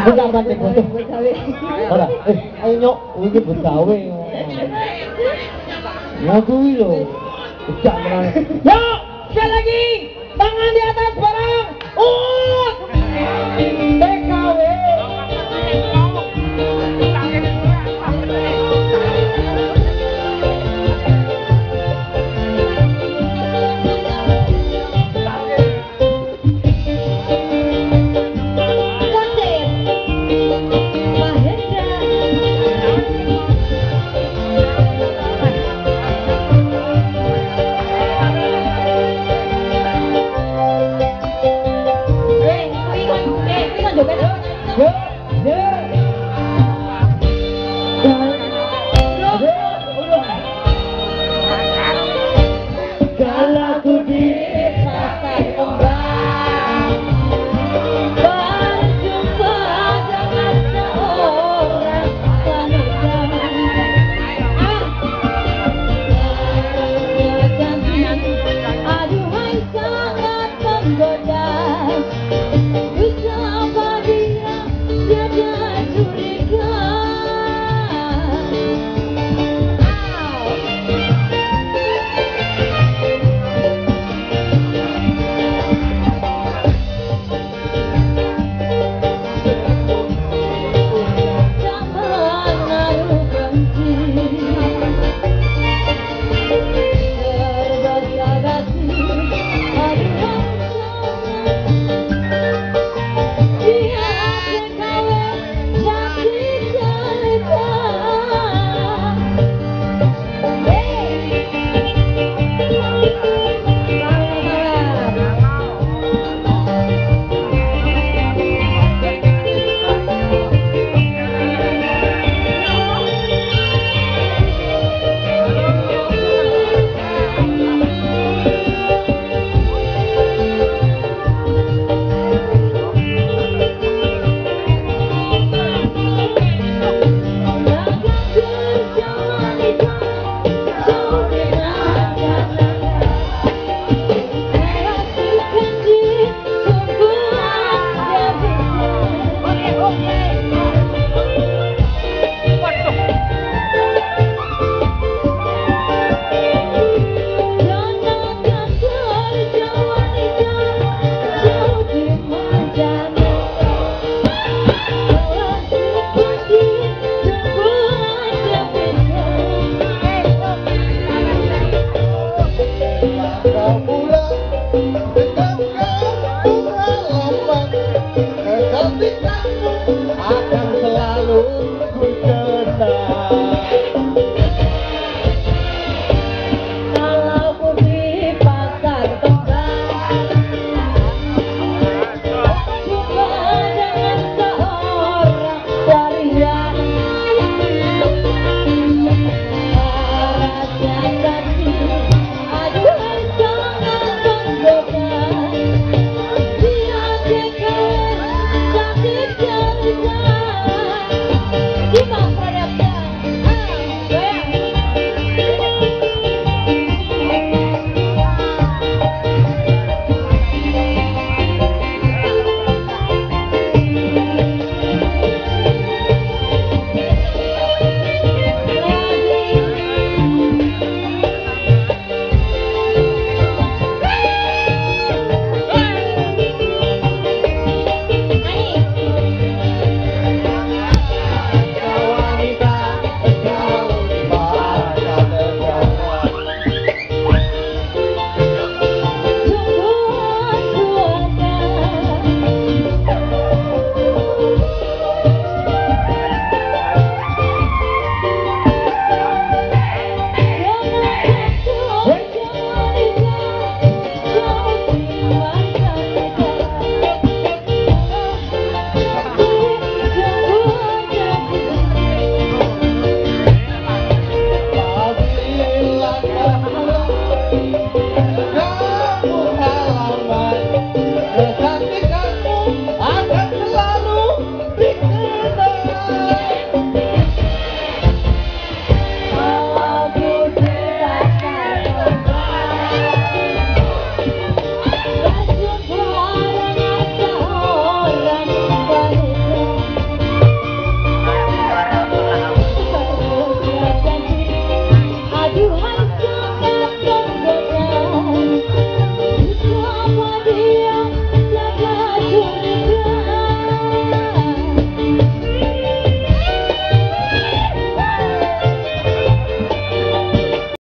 Aku gak pati foto. Ora, eh, ayo nyok, iki begawe. Ya kuwi lho. Ejak menan. Yuk, sekali lagi. Tangan di atas novo